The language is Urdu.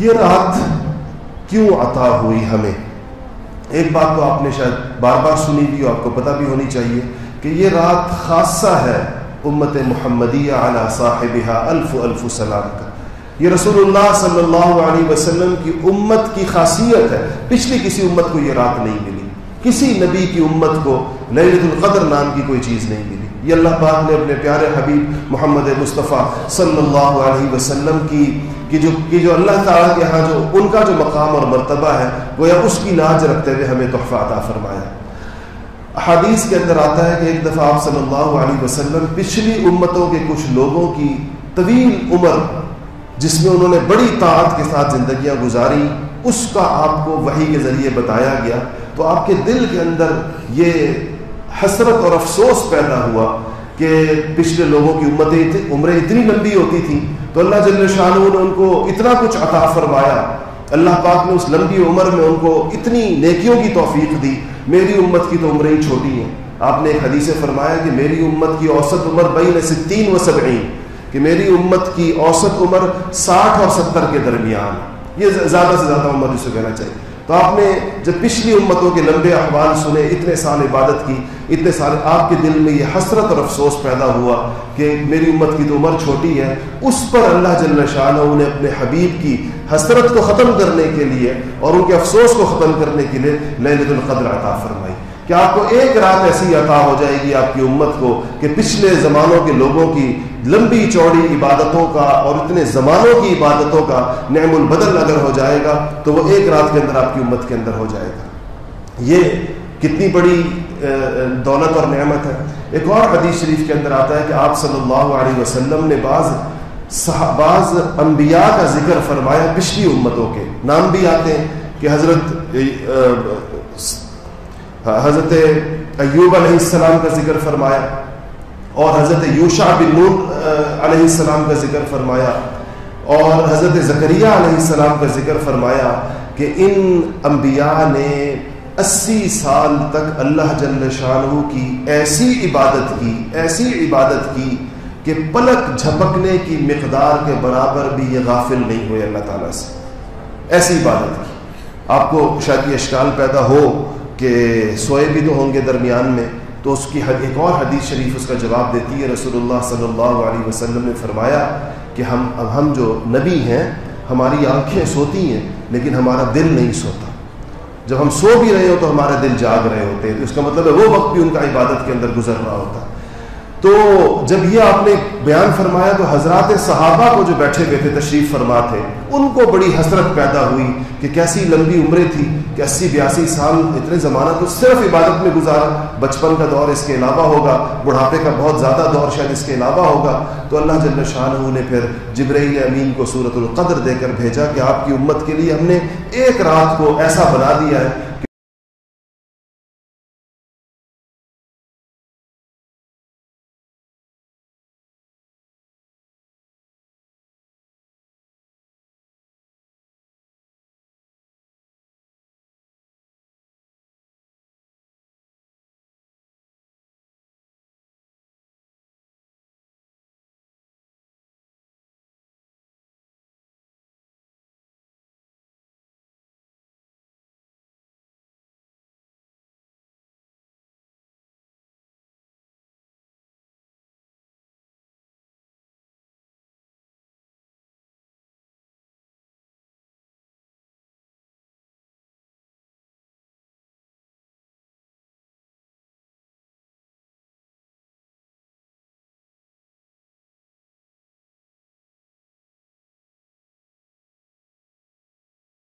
یہ رات کیوں عطا ہوئی ہمیں؟ ایک بات تو آپ نے شاید بار بار سنی بھی آپ کو پتہ بھی ہونی چاہیے کہ یہ رات خاصہ ہے امت محمدیہ علی صاحبہ الف الف سلام کا۔ یہ رسول اللہ صلی اللہ علیہ وسلم کی امت کی خاصیت ہے۔ پچھلی کسی امت کو یہ رات نہیں ملی۔ کسی نبی کی امت کو لیلت القدر نام کی کوئی چیز نہیں ملی۔ یہ اللہ پاک نے اپنے پیارے حبیب محمد مصطفیٰ صلی اللہ علیہ وسلم کی کہ جو کہ جو اللہ تعالیٰ کے ہاں جو ان کا جو مقام اور مرتبہ ہے وہ یا اس کی لاج رکھتے ہوئے ہمیں تحفہ عطا فرمایا۔ حدیث کے اندر آتا ہے کہ ایک دفعہ آپ صلی اللہ علیہ وسلم پچھلی امتوں کے کچھ لوگوں کی طویل عمر، جس میں انہوں نے بڑی طاعت کے ساتھ زندگیاں گزاری، اس کا آپ کو وہی کے ذریعے بتایا گیا۔ تو آپ کے دل کے اندر یہ حسرت اور افسوس پیدا ہوا کہ پچھلے لوگوں کی امتیں عمریں اتنی لمبی ہوتی تھیں تو اللہ جل شاہ نے ان کو اتنا کچھ عطا فرمایا۔ اللہ پاک نے اس لمبی عمر میں ان کو اتنی نیکیوں کی توفیق دی۔ میری امت کی تو عمریں ہی چھوٹی ہیں۔ آپ نے ایک حدیث فرمایا کہ میری امت کی اوسط عمر بین ستین و سبعین، کہ میری امت کی اوسط عمر ساٹھ اور ستر کے درمیان۔ یہ زیادہ سے زیادہ عمر جسے کہنا چاہیے۔ تو آپ نے جب پچھلی امتوں کے لمبے احوال سنے، اتنے سال عبادت کی، اتنے سال آپ کے دل میں یہ حسرت اور افسوس پیدا ہوا کہ میری امت کی تو عمر چھوٹی ہے۔ اس پر اللہ جل شاہ نے اپنے حبیب کی حسرت کو ختم کرنے کے لیے اور ان کے افسوس کو ختم کرنے کے لیے لہلت القدر عطا فرمائی۔ کہ آپ کو ایک رات ایسی عطا ہو جائے گی آپ کی امت کو کہ پچھلے زمانوں کے لوگوں کی لمبی چوڑی عبادتوں کا اور اتنے زمانوں کی عبادتوں کا نعم البدل اگر ہو جائے گا تو وہ ایک رات کے اندر آپ کی امت کے اندر ہو جائے گا۔ یہ کتنی بڑی دولت اور نعمت ہے۔ ایک اور حدیث شریف کے اندر آتا ہے کہ آپ صلی اللہ علیہ وسلم نے بعض بعض انبیاء کا ذکر فرمایا پچھلی امتوں کے۔ نام بھی آتے ہیں کہ حضرت حضرت ایوب علیہ السلام کا ذکر فرمایا اور حضرت یوشا بن نون علیہ السلام کا ذکر فرمایا اور حضرت زکریہ علیہ السلام کا ذکر فرمایا کہ ان انبیاء نے اسی سال تک اللہ جل شاہ کی ایسی عبادت کی، ایسی عبادت کی کہ پلک جھپکنے کی مقدار کے برابر بھی یہ غافل نہیں ہوئے اللہ تعالیٰ سے۔ ایسی عبادت کی۔ آپ کو شاید یہ اشکال پیدا ہو کہ سوئے بھی تو ہوں گے درمیان میں، تو اس کی ایک اور حدیث شریف اس کا جواب دیتی ہے۔ رسول اللہ صلی اللہ علیہ وسلم نے فرمایا کہ ہم، اب ہم جو نبی ہیں، ہماری آنکھیں سوتی ہیں، لیکن ہمارا دل نہیں سوتا۔ جب ہم سو بھی رہے ہو تو ہمارا دل جاگ رہے ہوتے ہیں۔ تو اس کا مطلب ہے وہ وقت بھی ان کا عبادت کے اندر گزر رہا ہوتا۔ ہے تو جب یہ آپ نے بیان فرمایا تو حضرات صحابہ کو جو بیٹھے ہوئے تھے تشریف فرما تھے، ان کو بڑی حسرت پیدا ہوئی کہ کیسی لمبی عمریں تھی کہ اسی بیاسی سال، اتنے زمانہ تو صرف عبادت میں گزارا۔ بچپن کا دور اس کے علاوہ ہوگا، بڑھاپے کا بہت زیادہ دور شاید اس کے علاوہ ہوگا۔ تو اللہ جل شاہ نے پھر جبرائیل امین کو صورت القدر دے کر بھیجا کہ آپ کی امت کے لیے ہم نے ایک رات کو ایسا بنا دیا ہے۔